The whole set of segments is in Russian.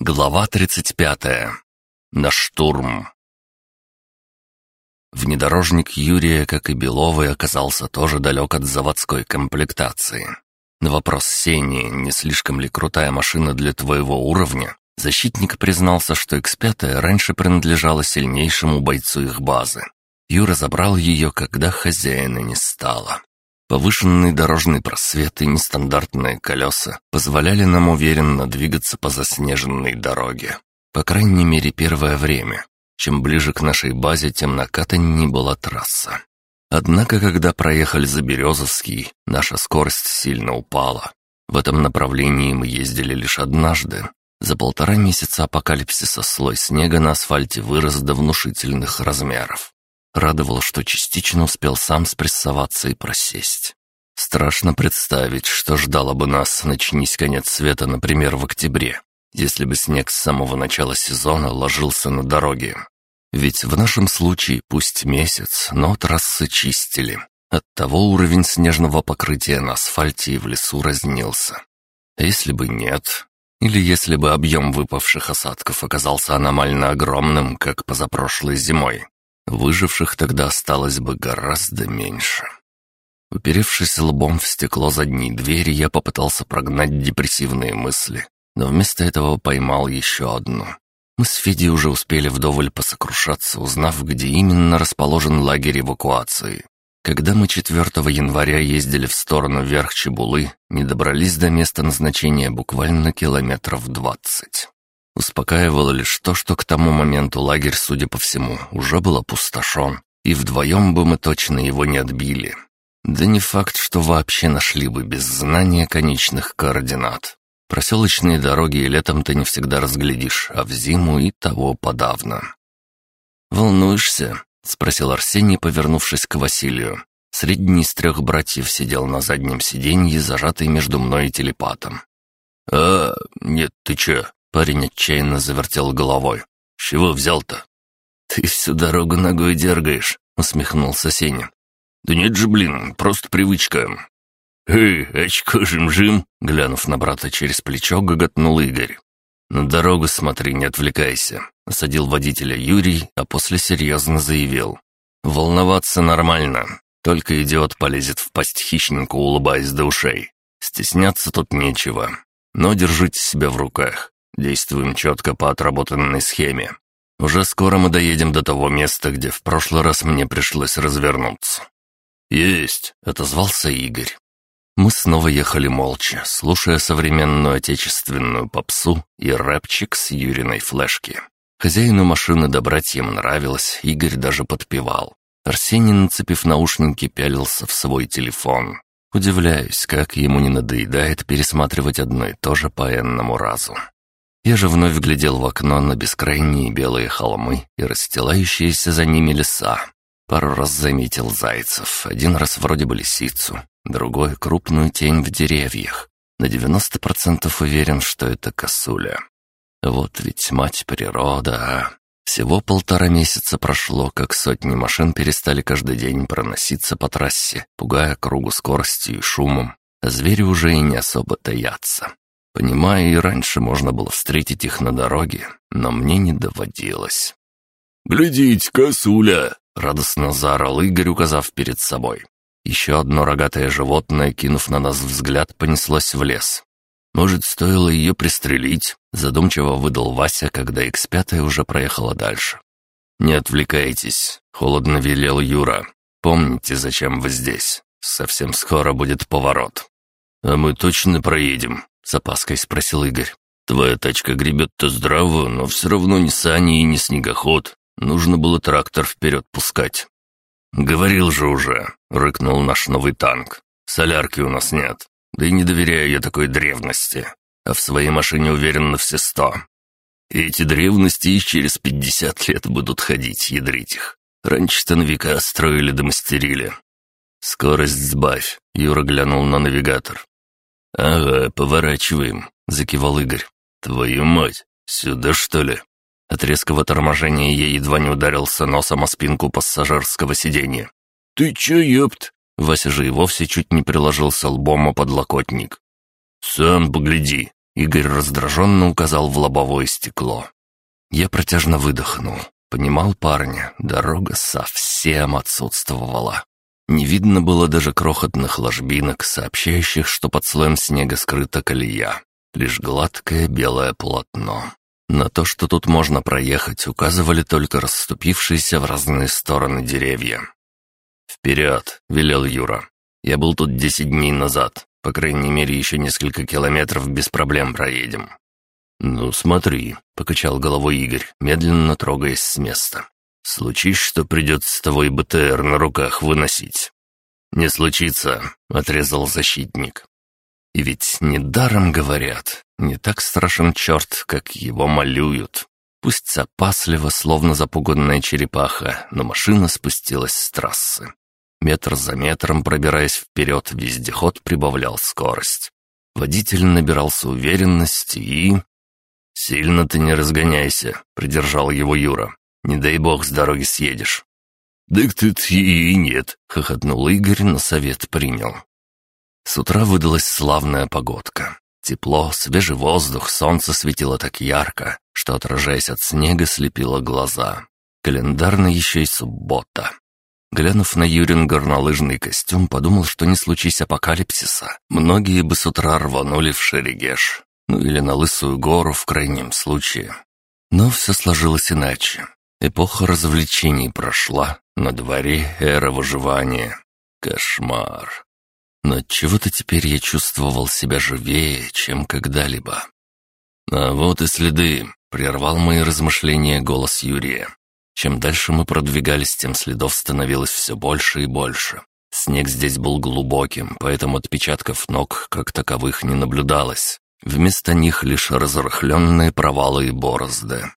Глава 35. На штурм. Внедорожник Юрия, как и Беловый, оказался тоже далек от заводской комплектации. На вопрос Сени, не слишком ли крутая машина для твоего уровня, защитник признался, что X5 раньше принадлежала сильнейшему бойцу их базы. Юра забрал ее, когда хозяина не стало. Повышенный дорожный просвет и нестандартные колеса позволяли нам уверенно двигаться по заснеженной дороге. По крайней мере, первое время. Чем ближе к нашей базе, тем накатаннее была трасса. Однако, когда проехали за Березовский, наша скорость сильно упала. В этом направлении мы ездили лишь однажды. За полтора месяца апокалипсиса слой снега на асфальте вырос до внушительных размеров. Радовало, что частично успел сам спрессоваться и просесть. Страшно представить, что ждало бы нас, начнись конец света, например, в октябре, если бы снег с самого начала сезона ложился на дороге. Ведь в нашем случае пусть месяц, но трассы чистили. Оттого уровень снежного покрытия на асфальте и в лесу разнился. Если бы нет, или если бы объем выпавших осадков оказался аномально огромным, как позапрошлой зимой, Выживших тогда осталось бы гораздо меньше. Уперевшись лбом в стекло задней двери, я попытался прогнать депрессивные мысли, но вместо этого поймал еще одну. Мы с Федей уже успели вдоволь посокрушаться, узнав, где именно расположен лагерь эвакуации. Когда мы 4 января ездили в сторону Верх Чебулы, не добрались до места назначения буквально километров двадцать. Успокаивало лишь то, что к тому моменту лагерь, судя по всему, уже был опустошен, и вдвоем бы мы точно его не отбили. Да не факт, что вообще нашли бы без знания конечных координат. Проселочные дороги летом-то не всегда разглядишь, а в зиму и того подавно. «Волнуешься?» — спросил Арсений, повернувшись к Василию. Средний из трех братьев сидел на заднем сиденье, зажатый между мной и телепатом. «А, нет, ты че?» Парень отчаянно завертел головой. «С чего взял-то?» «Ты всю дорогу ногой дергаешь», — усмехнулся Сеня. «Да нет же, блин, просто привычка». «Эй, очко жим-жим!» — глянув на брата через плечо, гоготнул Игорь. «На дорогу смотри, не отвлекайся», — осадил водителя Юрий, а после серьезно заявил. «Волноваться нормально, только идиот полезет в пасть хищнику, улыбаясь до ушей. Стесняться тут нечего, но держите себя в руках. Действуем четко по отработанной схеме. Уже скоро мы доедем до того места, где в прошлый раз мне пришлось развернуться». «Есть», — отозвался Игорь. Мы снова ехали молча, слушая современную отечественную попсу и рэпчик с Юриной флешки. Хозяину машины да братьям нравилось, Игорь даже подпевал. Арсений, нацепив наушники, пялился в свой телефон. Удивляюсь, как ему не надоедает пересматривать одно и то же по энному разу. Я же вновь глядел в окно на бескрайние белые холмы и расстилающиеся за ними леса. Пару раз заметил зайцев, один раз вроде бы лисицу, другой — крупную тень в деревьях. На 90% уверен, что это косуля. Вот ведь мать природа, а. Всего полтора месяца прошло, как сотни машин перестали каждый день проноситься по трассе, пугая кругу скоростью и шумом, а звери уже и не особо таятся. Понимаю, и раньше можно было встретить их на дороге, но мне не доводилось. «Глядите, косуля!» — радостно заорал Игорь, указав перед собой. Еще одно рогатое животное, кинув на нас взгляд, понеслось в лес. «Может, стоило ее пристрелить?» — задумчиво выдал Вася, когда X5 уже проехала дальше. «Не отвлекайтесь», — холодно велел Юра. «Помните, зачем вы здесь. Совсем скоро будет поворот». «А мы точно проедем?» — с опаской спросил Игорь. «Твоя тачка гребет-то здраво, но все равно не сани и не снегоход. Нужно было трактор вперед пускать». «Говорил же уже», — рыкнул наш новый танк. «Солярки у нас нет. Да и не доверяю я такой древности. А в своей машине уверен на все сто. Эти древности и через пятьдесят лет будут ходить, ядрить их. Раньше-то века строили да мастерили. «Скорость сбавь», — Юра глянул на навигатор. «Ага, поворачиваем», — закивал Игорь. «Твою мать, сюда что ли?» От резкого торможения я едва не ударился носом о спинку пассажирского сиденья. «Ты чё, ёпт?» Вася же и вовсе чуть не приложился лбом о подлокотник. «Сам погляди», Игорь раздраженно указал в лобовое стекло. Я протяжно выдохнул. Понимал парня, дорога совсем отсутствовала. Не видно было даже крохотных ложбинок, сообщающих, что под слоем снега скрыта колея. Лишь гладкое белое полотно. На то, что тут можно проехать, указывали только расступившиеся в разные стороны деревья. «Вперед!» — велел Юра. «Я был тут десять дней назад. По крайней мере, еще несколько километров без проблем проедем». «Ну, смотри», — покачал головой Игорь, медленно трогаясь с места. «Случись, что придется с тобой БТР на руках выносить». «Не случится», — отрезал защитник. И ведь недаром говорят, не так страшен черт, как его малюют. Пусть опасливо, словно запуганная черепаха, но машина спустилась с трассы. Метр за метром, пробираясь вперед, вездеход прибавлял скорость. Водитель набирался уверенности и... «Сильно ты не разгоняйся», — придержал его Юра. «Не дай бог с дороги съедешь». «Так тут и нет», — хохотнул Игорь, но совет принял. С утра выдалась славная погодка. Тепло, свежий воздух, солнце светило так ярко, что, отражаясь от снега, слепило глаза. Календарно еще и суббота. Глянув на Юрин горнолыжный костюм, подумал, что не случись апокалипсиса, многие бы с утра рванули в Шерегеш, ну или на Лысую гору в крайнем случае. Но все сложилось иначе. Эпоха развлечений прошла, на дворе эра выживания. Кошмар. Но чего-то теперь я чувствовал себя живее, чем когда-либо. А вот и следы, прервал мои размышления голос Юрия. Чем дальше мы продвигались, тем следов становилось все больше и больше. Снег здесь был глубоким, поэтому отпечатков ног как таковых не наблюдалось. Вместо них лишь разрыхленные провалы и борозды.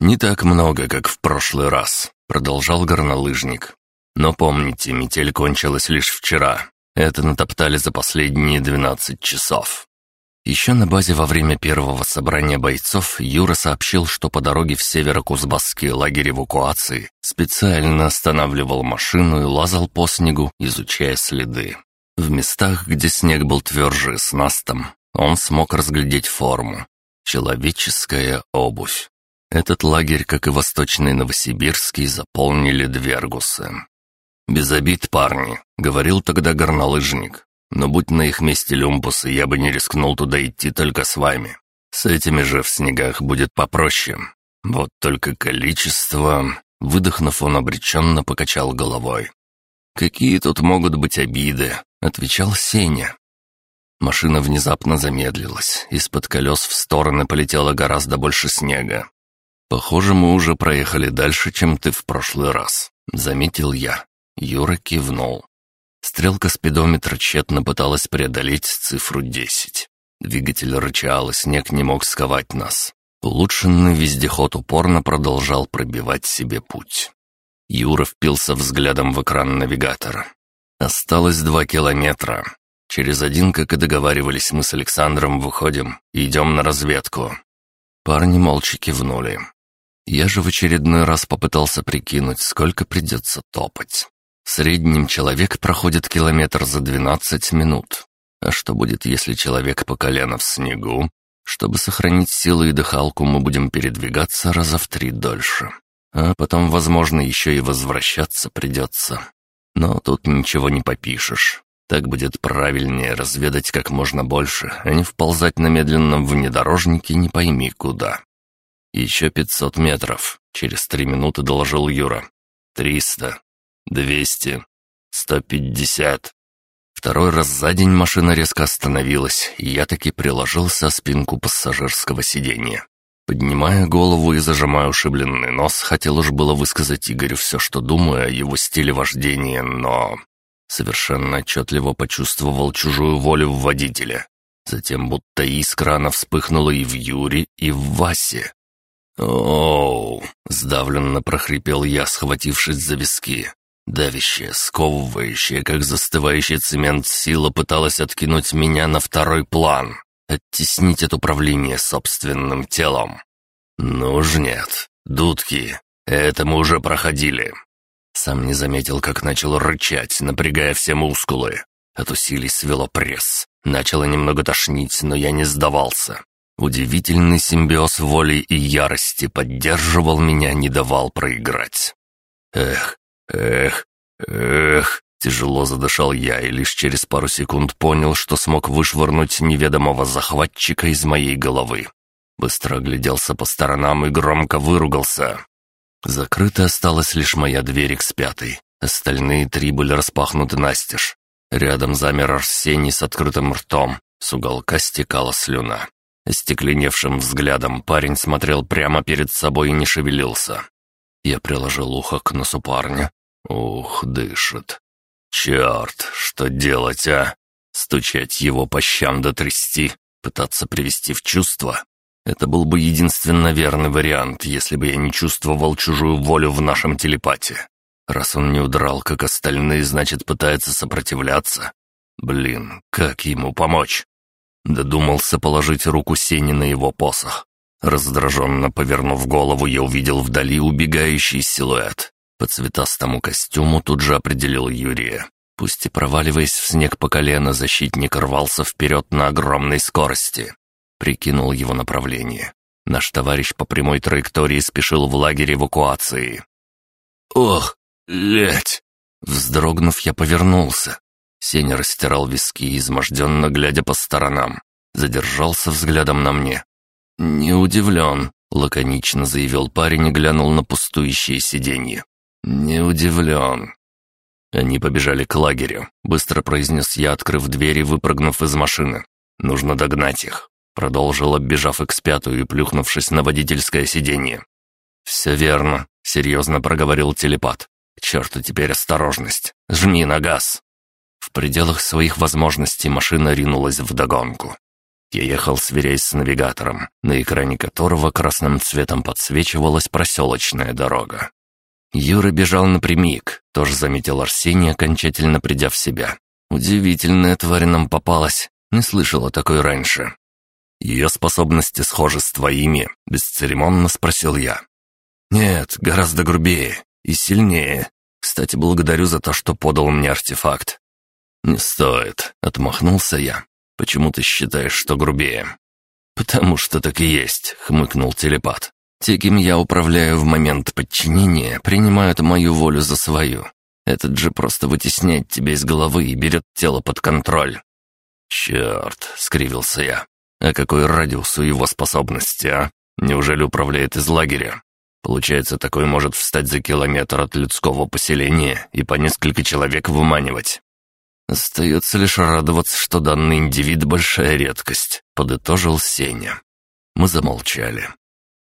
«Не так много, как в прошлый раз», — продолжал горнолыжник. «Но помните, метель кончилась лишь вчера, это натоптали за последние 12 часов. Еще на базе во время первого собрания бойцов Юра сообщил, что по дороге в северо-Кузбасский лагерь эвакуации специально останавливал машину и лазал по снегу, изучая следы. В местах, где снег был тверже с настом, он смог разглядеть форму. Человеческая обувь. Этот лагерь, как и восточный Новосибирский, заполнили двергусы. «Без обид, парни», — говорил тогда горнолыжник. «Но будь на их месте люмпусы, я бы не рискнул туда идти только с вами. С этими же в снегах будет попроще. Вот только количество...» Выдохнув, он обреченно покачал головой. «Какие тут могут быть обиды?» — отвечал Сеня. Машина внезапно замедлилась. Из-под колес в стороны полетело гораздо больше снега. «Похоже, мы уже проехали дальше, чем ты в прошлый раз», — заметил я. Юра кивнул. Стрелка спидометра тщетно пыталась преодолеть цифру 10. Двигатель рычал, и снег не мог сковать нас. Улучшенный вездеход упорно продолжал пробивать себе путь. Юра впился взглядом в экран навигатора. Осталось два километра. Через один, как и договаривались, мы с Александром выходим и идем на разведку. Парни молча кивнули. Я же в очередной раз попытался прикинуть, сколько придется топать. В среднем человек проходит километр за 12 минут. А что будет, если человек по колено в снегу? Чтобы сохранить силы и дыхалку, мы будем передвигаться раза в три дольше. А потом, возможно, еще и возвращаться придется. Но тут ничего не попишешь. Так будет правильнее разведать как можно больше, а не вползать на медленном внедорожнике не пойми куда. «Еще пятьсот метров», — через три минуты доложил Юра. «Триста двести, сто пятьдесят. Второй раз за день машина резко остановилась, и я таки приложился спинку пассажирского сиденья. Поднимая голову и зажимая ушибленный нос, хотел уж было высказать Игорю все, что думаю о его стиле вождения, но... Совершенно отчетливо почувствовал чужую волю в водителе. Затем будто искра она вспыхнула и в Юре, и в Васе. «Оу!» — сдавленно прохрипел я, схватившись за виски. Давящая, сковывающая, как застывающий цемент, сила пыталась откинуть меня на второй план, оттеснить от управления собственным телом. Ну уж нет, дудки, это мы уже проходили. Сам не заметил, как начал рычать, напрягая все мускулы. От усилий свело пресс. Начало немного тошнить, но я не сдавался. Удивительный симбиоз воли и ярости поддерживал меня, не давал проиграть. Эх, эх, эх, тяжело задышал я и лишь через пару секунд понял, что смог вышвырнуть неведомого захватчика из моей головы. Быстро огляделся по сторонам и громко выругался. Закрыта осталась лишь моя дверь к спятой. Остальные три были распахнуты настежь. Рядом замер Арсений с открытым ртом. С уголка стекала слюна. Остекленевшим взглядом парень смотрел прямо перед собой и не шевелился. Я приложил ухо к носу парня. Ух, дышит. Черт, что делать, а? Стучать его по щам да трясти, пытаться привести в чувство? Это был бы единственно верный вариант, если бы я не чувствовал чужую волю в нашем телепате. Раз он не удрал, как остальные, значит, пытается сопротивляться. Блин, как ему помочь? Додумался положить руку Сени на его посох. Раздраженно повернув голову, я увидел вдали убегающий силуэт. По цветастому костюму тут же определил Юрия. Пусть и проваливаясь в снег по колено, защитник рвался вперед на огромной скорости. Прикинул его направление. Наш товарищ по прямой траектории спешил в лагерь эвакуации. «Ох, лять!» Вздрогнув, я повернулся. Сеня растирал виски, изможденно глядя по сторонам. Задержался взглядом на мне. «Не удивлен», — лаконично заявил парень и глянул на пустующее сиденье. «Не удивлен». Они побежали к лагерю. Быстро произнес я, открыв дверь и выпрыгнув из машины. «Нужно догнать их». Продолжил, оббежав X5 и плюхнувшись на водительское сиденье. «Все верно», — серьезно проговорил телепат. «К черту теперь осторожность. Жми на газ». Пределах своих возможностей машина ринулась вдогонку. Я ехал, сверяясь с навигатором, на экране которого красным цветом подсвечивалась проселочная дорога. Юра бежал напрямик, тоже заметил Арсений, окончательно придя в себя. Удивительная тварь нам попалась, не слышал о такой раньше. «Ее способности схожи с твоими?» — бесцеремонно спросил я. «Нет, гораздо грубее и сильнее. Кстати, благодарю за то, что подал мне артефакт». «Не стоит», — отмахнулся я. «Почему ты считаешь, что грубее?» «Потому что так и есть», — хмыкнул телепат. «Те, кем я управляю в момент подчинения, принимают мою волю за свою. Этот же просто вытесняет тебя из головы и берет тело под контроль». «Черт», — скривился я. А какой радиус у его способности, а? Неужели управляет из лагеря? Получается, такой может встать за километр от людского поселения и по несколько человек выманивать. Остается лишь радоваться, что данный индивид — большая редкость, подытожил Сеня. Мы замолчали.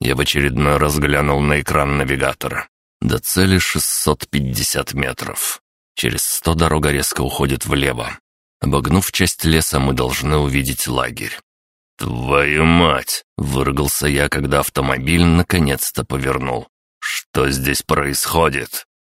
Я в очередной раз глянул на экран навигатора. До цели 650 метров. Через 100 дорога резко уходит влево. Обогнув часть леса, мы должны увидеть лагерь. «Твою мать!» — выругался я, когда автомобиль наконец-то повернул. «Что здесь происходит?»